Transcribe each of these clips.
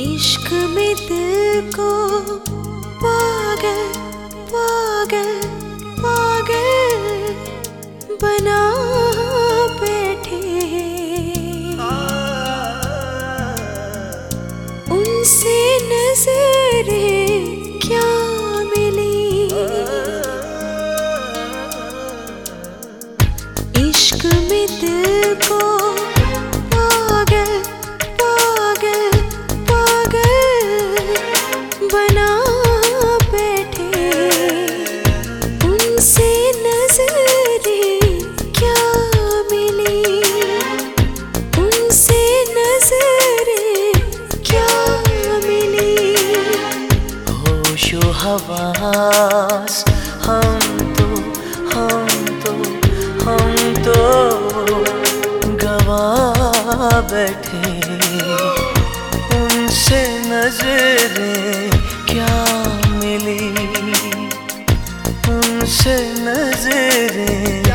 इश्क में दिल को पागल पागल। हवास। हम तो हम तो हम तो गवा बैठे। उनसे नज़रें क्या मिली? उनसे नज़रें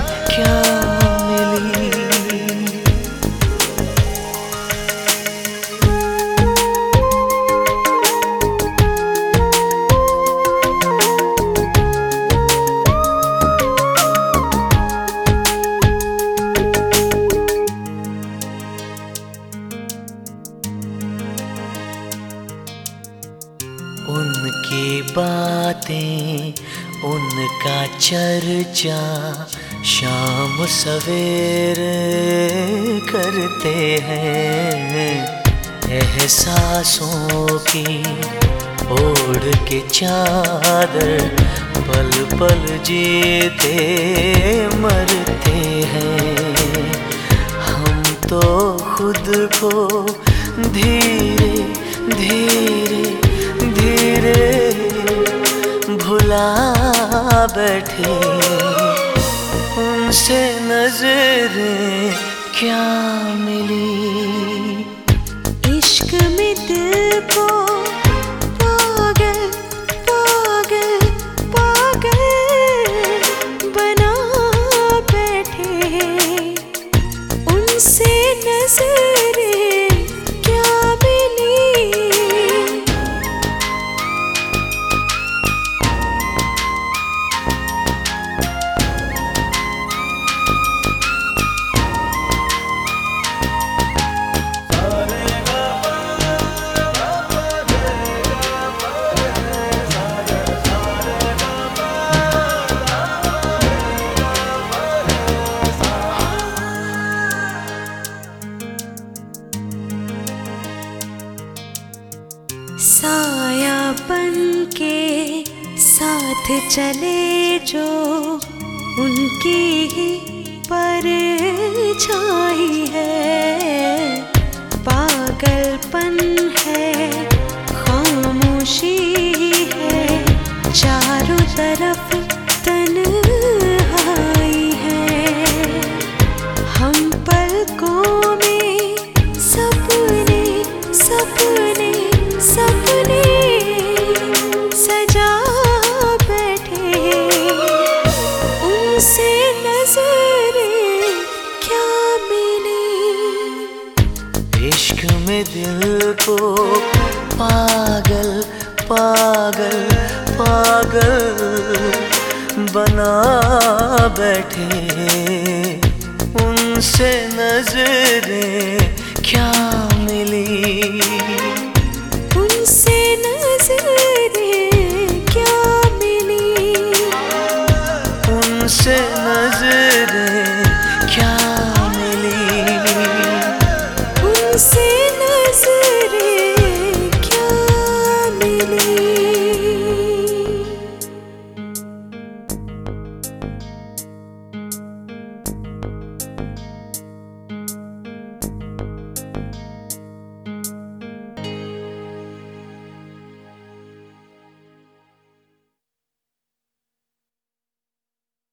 उनकी बातें, उनका चर्चा शाम सवेर करते हैं। एहसासों की ओढ़ के चादर पल पल जीते मरते हैं। हम तो खुद को धीरे धीरे धीरे भुला बैठे। उनसे नज़र क्या मिली? इश्क में दिल को साया बन के साथ चले जो उनकी ही पर छाई है। उनसे नजरे क्या मिली? इश्क में दिल को पागल पागल पागल बना बैठे। उनसे नज़रें नज़रें क्या